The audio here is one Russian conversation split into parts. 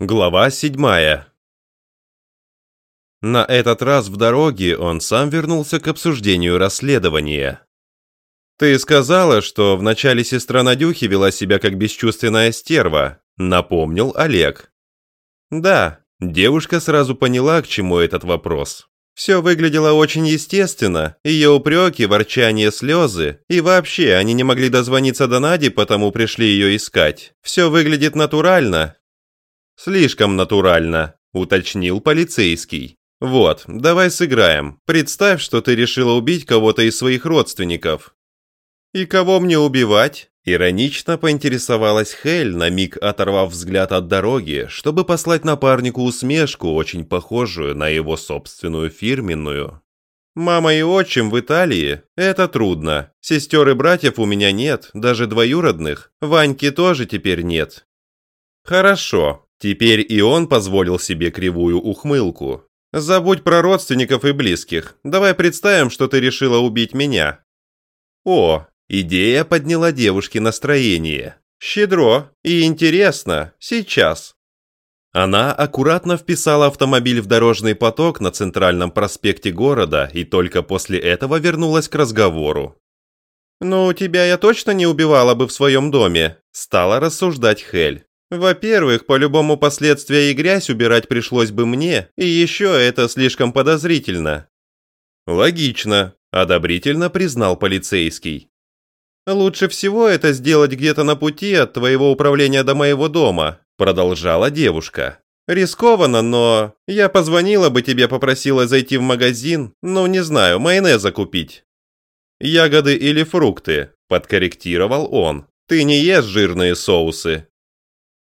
Глава седьмая. На этот раз в дороге он сам вернулся к обсуждению расследования. «Ты сказала, что вначале сестра Надюхи вела себя как бесчувственная стерва», — напомнил Олег. «Да», — девушка сразу поняла, к чему этот вопрос. Все выглядело очень естественно, ее упреки, ворчание, слезы, и вообще они не могли дозвониться до Нади, потому пришли ее искать. Все выглядит натурально, «Слишком натурально», — уточнил полицейский. «Вот, давай сыграем. Представь, что ты решила убить кого-то из своих родственников». «И кого мне убивать?» Иронично поинтересовалась Хель, на миг оторвав взгляд от дороги, чтобы послать напарнику усмешку, очень похожую на его собственную фирменную. «Мама и отчим в Италии? Это трудно. Сестер и братьев у меня нет, даже двоюродных. Ваньки тоже теперь нет». «Хорошо. Теперь и он позволил себе кривую ухмылку. «Забудь про родственников и близких. Давай представим, что ты решила убить меня». О, идея подняла девушке настроение. Щедро и интересно. Сейчас. Она аккуратно вписала автомобиль в дорожный поток на центральном проспекте города и только после этого вернулась к разговору. «Ну, тебя я точно не убивала бы в своем доме», – стала рассуждать Хель. Во-первых, по-любому последствия и грязь убирать пришлось бы мне, и еще это слишком подозрительно. Логично, одобрительно признал полицейский. Лучше всего это сделать где-то на пути от твоего управления до моего дома, продолжала девушка. Рискованно, но я позвонила бы тебе, попросила зайти в магазин, ну не знаю, майонеза купить. Ягоды или фрукты, подкорректировал он. Ты не ешь жирные соусы,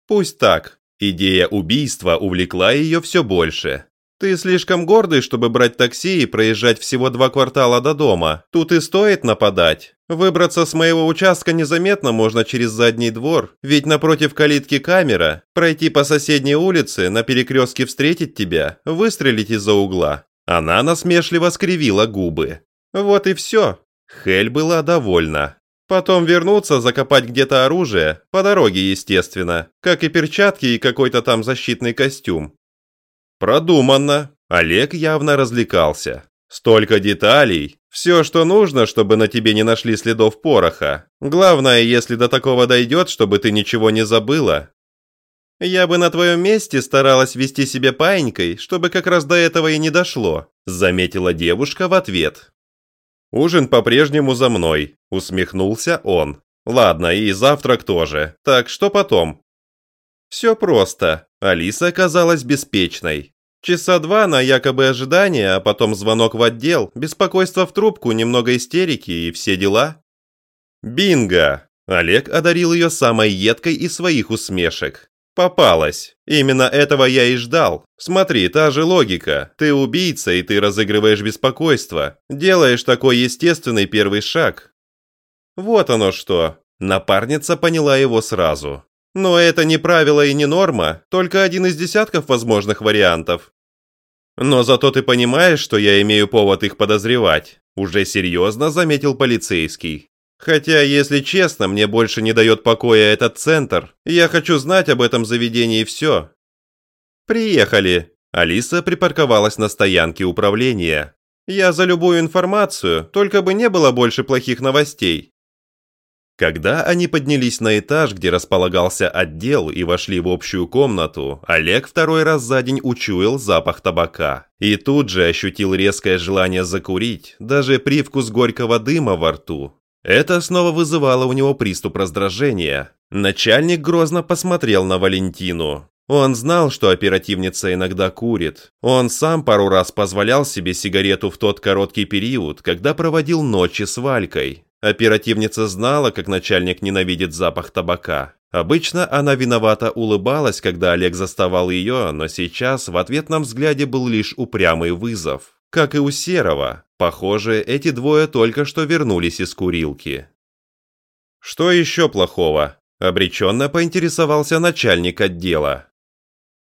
Пусть так. Идея убийства увлекла ее все больше. Ты слишком гордый, чтобы брать такси и проезжать всего два квартала до дома. Тут и стоит нападать. Выбраться с моего участка незаметно можно через задний двор, ведь напротив калитки камера, пройти по соседней улице, на перекрестке встретить тебя, выстрелить из-за угла. Она насмешливо скривила губы. Вот и все. Хель была довольна. Потом вернуться, закопать где-то оружие, по дороге, естественно, как и перчатки и какой-то там защитный костюм. Продуманно. Олег явно развлекался. Столько деталей. Все, что нужно, чтобы на тебе не нашли следов пороха. Главное, если до такого дойдет, чтобы ты ничего не забыла. Я бы на твоем месте старалась вести себя паинькой, чтобы как раз до этого и не дошло, заметила девушка в ответ. «Ужин по-прежнему за мной», – усмехнулся он. «Ладно, и завтрак тоже. Так, что потом?» Все просто. Алиса оказалась беспечной. Часа два на якобы ожидание, а потом звонок в отдел, беспокойство в трубку, немного истерики и все дела. Бинго! Олег одарил ее самой едкой из своих усмешек. Попалась. Именно этого я и ждал. Смотри, та же логика. Ты убийца, и ты разыгрываешь беспокойство. Делаешь такой естественный первый шаг. Вот оно что. Напарница поняла его сразу. Но это не правило и не норма, только один из десятков возможных вариантов. Но зато ты понимаешь, что я имею повод их подозревать, уже серьезно заметил полицейский. Хотя, если честно, мне больше не дает покоя этот центр. Я хочу знать об этом заведении все. Приехали. Алиса припарковалась на стоянке управления. Я за любую информацию, только бы не было больше плохих новостей. Когда они поднялись на этаж, где располагался отдел, и вошли в общую комнату, Олег второй раз за день учуял запах табака. И тут же ощутил резкое желание закурить, даже привкус горького дыма во рту. Это снова вызывало у него приступ раздражения. Начальник грозно посмотрел на Валентину. Он знал, что оперативница иногда курит. Он сам пару раз позволял себе сигарету в тот короткий период, когда проводил ночи с Валькой. Оперативница знала, как начальник ненавидит запах табака. Обычно она виновато улыбалась, когда Олег заставал ее, но сейчас в ответном взгляде был лишь упрямый вызов. Как и у Серого, Похоже, эти двое только что вернулись из курилки. «Что еще плохого?» – обреченно поинтересовался начальник отдела.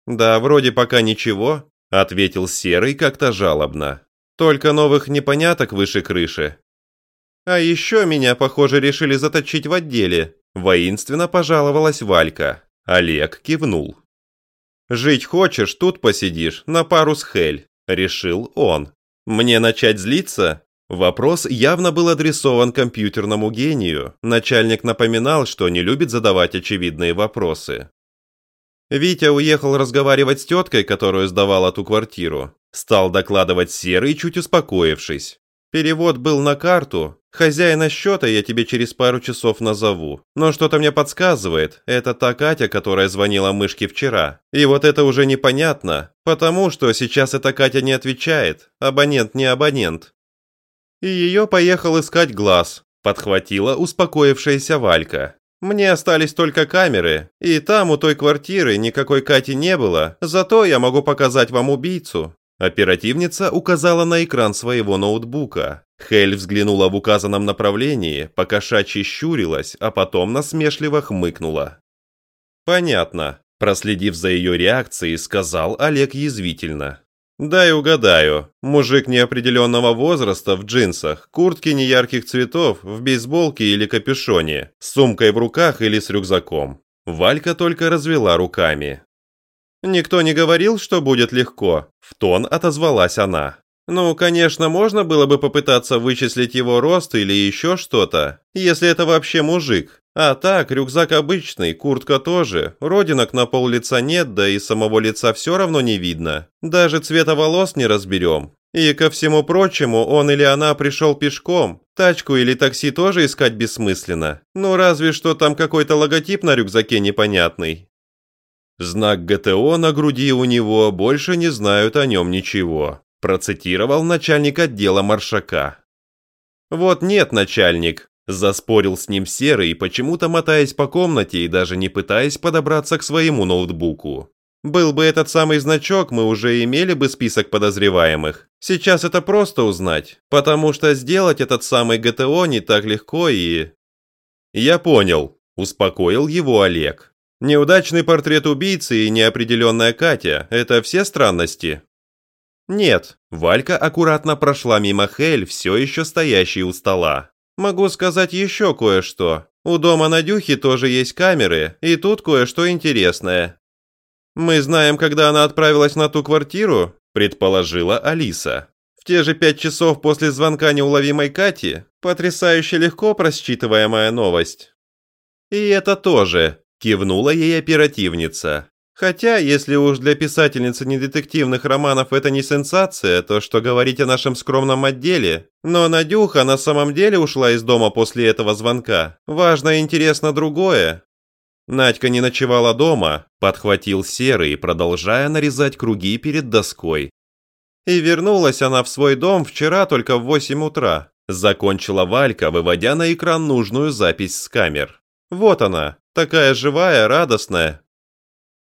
«Да, вроде пока ничего», – ответил Серый как-то жалобно. «Только новых непоняток выше крыши». «А еще меня, похоже, решили заточить в отделе», – воинственно пожаловалась Валька. Олег кивнул. Жить хочешь, тут посидишь, на пару с Хель», – решил он. «Мне начать злиться?» Вопрос явно был адресован компьютерному гению. Начальник напоминал, что не любит задавать очевидные вопросы. Витя уехал разговаривать с теткой, которую сдавал ту квартиру. Стал докладывать Серый, чуть успокоившись. Перевод был на карту. Хозяина счета я тебе через пару часов назову. Но что-то мне подсказывает, это та Катя, которая звонила мышке вчера. И вот это уже непонятно, потому что сейчас эта Катя не отвечает. Абонент не абонент. И ее поехал искать глаз. Подхватила успокоившаяся Валька. Мне остались только камеры, и там у той квартиры никакой Кати не было, зато я могу показать вам убийцу. Оперативница указала на экран своего ноутбука. Хель взглянула в указанном направлении, покошачьи щурилась, а потом насмешливо хмыкнула. «Понятно», – проследив за ее реакцией, сказал Олег язвительно. «Дай угадаю. Мужик неопределенного возраста в джинсах, куртке неярких цветов, в бейсболке или капюшоне, с сумкой в руках или с рюкзаком». Валька только развела руками. «Никто не говорил, что будет легко», – в тон отозвалась она. «Ну, конечно, можно было бы попытаться вычислить его рост или еще что-то, если это вообще мужик. А так, рюкзак обычный, куртка тоже, родинок на пол лица нет, да и самого лица все равно не видно. Даже цвета волос не разберем. И ко всему прочему, он или она пришел пешком. Тачку или такси тоже искать бессмысленно. Ну разве что там какой-то логотип на рюкзаке непонятный. Знак ГТО на груди у него, больше не знают о нем ничего, процитировал начальник отдела Маршака. Вот нет, начальник, заспорил с ним Серый, почему-то мотаясь по комнате и даже не пытаясь подобраться к своему ноутбуку. Был бы этот самый значок, мы уже имели бы список подозреваемых. Сейчас это просто узнать, потому что сделать этот самый ГТО не так легко и... Я понял, успокоил его Олег. Неудачный портрет убийцы и неопределенная Катя – это все странности? Нет, Валька аккуратно прошла мимо Хель, все еще стоящей у стола. Могу сказать еще кое-что. У дома Надюхи тоже есть камеры, и тут кое-что интересное. Мы знаем, когда она отправилась на ту квартиру, предположила Алиса. В те же пять часов после звонка неуловимой Кати, потрясающе легко просчитываемая новость. И это тоже, Кивнула ей оперативница. Хотя, если уж для писательницы недетективных романов это не сенсация, то что говорить о нашем скромном отделе? Но Надюха на самом деле ушла из дома после этого звонка. Важно и интересно другое. Надька не ночевала дома, подхватил Серый, продолжая нарезать круги перед доской. И вернулась она в свой дом вчера только в 8 утра. Закончила Валька, выводя на экран нужную запись с камер. Вот она, Такая живая, радостная».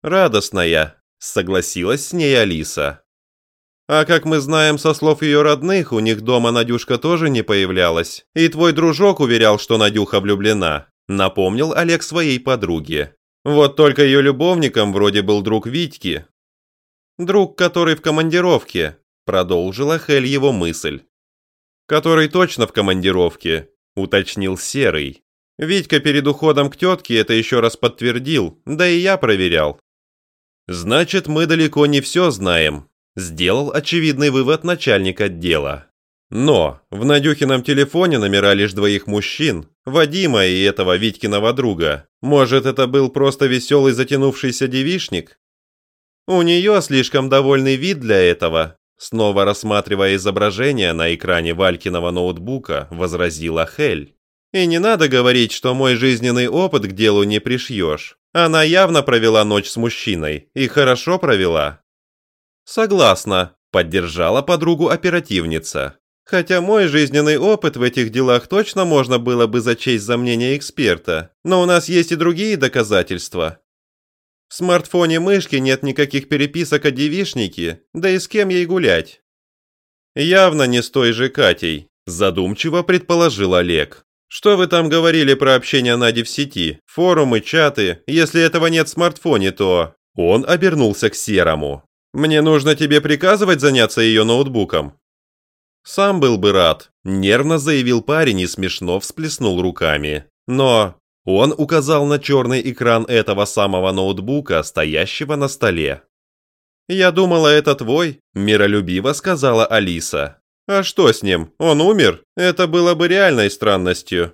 «Радостная», — согласилась с ней Алиса. «А как мы знаем со слов ее родных, у них дома Надюшка тоже не появлялась. И твой дружок уверял, что Надюха влюблена», — напомнил Олег своей подруге. «Вот только ее любовником вроде был друг Витьки». «Друг, который в командировке», — продолжила Хель его мысль. «Который точно в командировке», — уточнил Серый. Витька перед уходом к тетке это еще раз подтвердил, да и я проверял. Значит, мы далеко не все знаем, сделал очевидный вывод начальник отдела. Но в Надюхином телефоне номера лишь двоих мужчин, Вадима и этого Витькиного друга. Может, это был просто веселый затянувшийся девишник? У нее слишком довольный вид для этого, снова рассматривая изображение на экране Валькиного ноутбука, возразила Хель. И не надо говорить, что мой жизненный опыт к делу не пришьешь. Она явно провела ночь с мужчиной. И хорошо провела. Согласна, поддержала подругу оперативница. Хотя мой жизненный опыт в этих делах точно можно было бы зачесть за мнение эксперта. Но у нас есть и другие доказательства. В смартфоне мышки нет никаких переписок о девишнике, да и с кем ей гулять. Явно не с той же Катей, задумчиво предположил Олег. Что вы там говорили про общение Нади в сети? Форумы, чаты? Если этого нет в смартфоне, то...» Он обернулся к Серому. «Мне нужно тебе приказывать заняться ее ноутбуком?» «Сам был бы рад», – нервно заявил парень и смешно всплеснул руками. «Но...» Он указал на черный экран этого самого ноутбука, стоящего на столе. «Я думала, это твой», – миролюбиво сказала Алиса. «А что с ним? Он умер? Это было бы реальной странностью».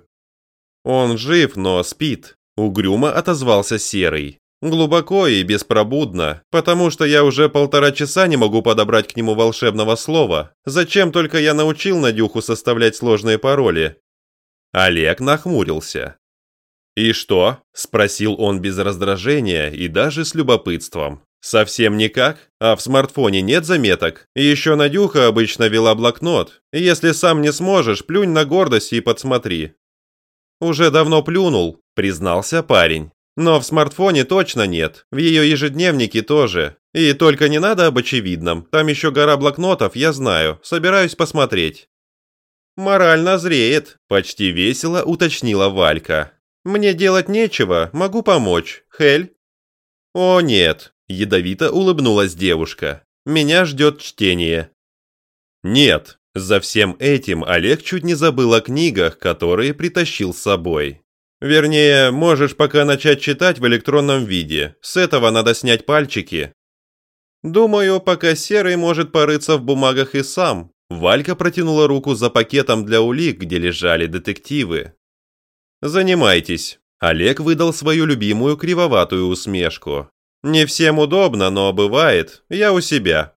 «Он жив, но спит», – угрюмо отозвался Серый. «Глубоко и беспробудно, потому что я уже полтора часа не могу подобрать к нему волшебного слова. Зачем только я научил Надюху составлять сложные пароли?» Олег нахмурился. «И что?» – спросил он без раздражения и даже с любопытством. «Совсем никак? А в смартфоне нет заметок? Еще Надюха обычно вела блокнот. Если сам не сможешь, плюнь на гордость и подсмотри». «Уже давно плюнул», – признался парень. «Но в смартфоне точно нет, в ее ежедневнике тоже. И только не надо об очевидном, там еще гора блокнотов, я знаю, собираюсь посмотреть». «Морально зреет», – почти весело уточнила Валька. «Мне делать нечего, могу помочь. Хель?» «О, нет», – ядовито улыбнулась девушка. «Меня ждет чтение». «Нет», за всем этим Олег чуть не забыл о книгах, которые притащил с собой. Вернее, можешь пока начать читать в электронном виде. С этого надо снять пальчики. Думаю, пока Серый может порыться в бумагах и сам. Валька протянула руку за пакетом для улик, где лежали детективы. Занимайтесь. Олег выдал свою любимую кривоватую усмешку. Не всем удобно, но бывает. Я у себя.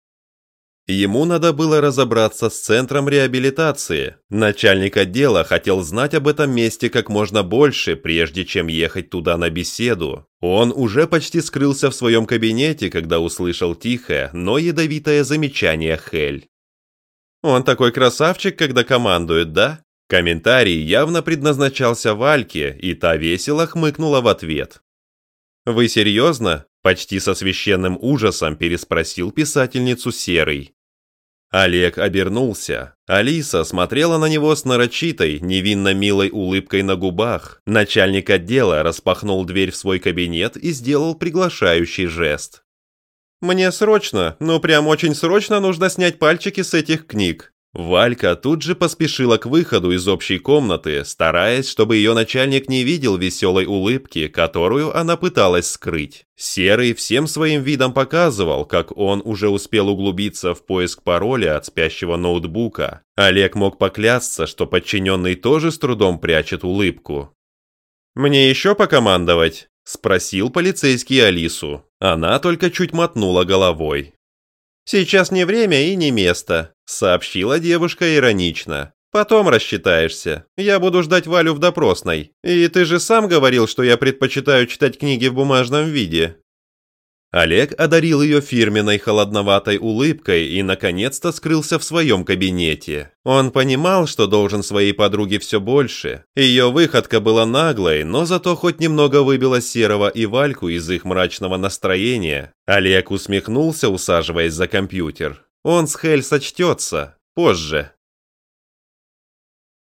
Ему надо было разобраться с центром реабилитации. Начальник отдела хотел знать об этом месте как можно больше, прежде чем ехать туда на беседу. Он уже почти скрылся в своем кабинете, когда услышал тихое, но ядовитое замечание Хель. «Он такой красавчик, когда командует, да?» Комментарий явно предназначался Вальке, и та весело хмыкнула в ответ. «Вы серьезно?» – почти со священным ужасом переспросил писательницу Серый. Олег обернулся. Алиса смотрела на него с нарочитой, невинно милой улыбкой на губах. Начальник отдела распахнул дверь в свой кабинет и сделал приглашающий жест. «Мне срочно, ну прям очень срочно нужно снять пальчики с этих книг», Валька тут же поспешила к выходу из общей комнаты, стараясь, чтобы ее начальник не видел веселой улыбки, которую она пыталась скрыть. Серый всем своим видом показывал, как он уже успел углубиться в поиск пароля от спящего ноутбука. Олег мог поклясться, что подчиненный тоже с трудом прячет улыбку. «Мне еще покомандовать?» – спросил полицейский Алису. Она только чуть мотнула головой. «Сейчас не время и не место», — сообщила девушка иронично. «Потом рассчитаешься. Я буду ждать Валю в допросной. И ты же сам говорил, что я предпочитаю читать книги в бумажном виде». Олег одарил ее фирменной холодноватой улыбкой и, наконец-то, скрылся в своем кабинете. Он понимал, что должен своей подруге все больше. Ее выходка была наглой, но зато хоть немного выбила Серого и Вальку из их мрачного настроения. Олег усмехнулся, усаживаясь за компьютер. Он с Хель сочтется. Позже.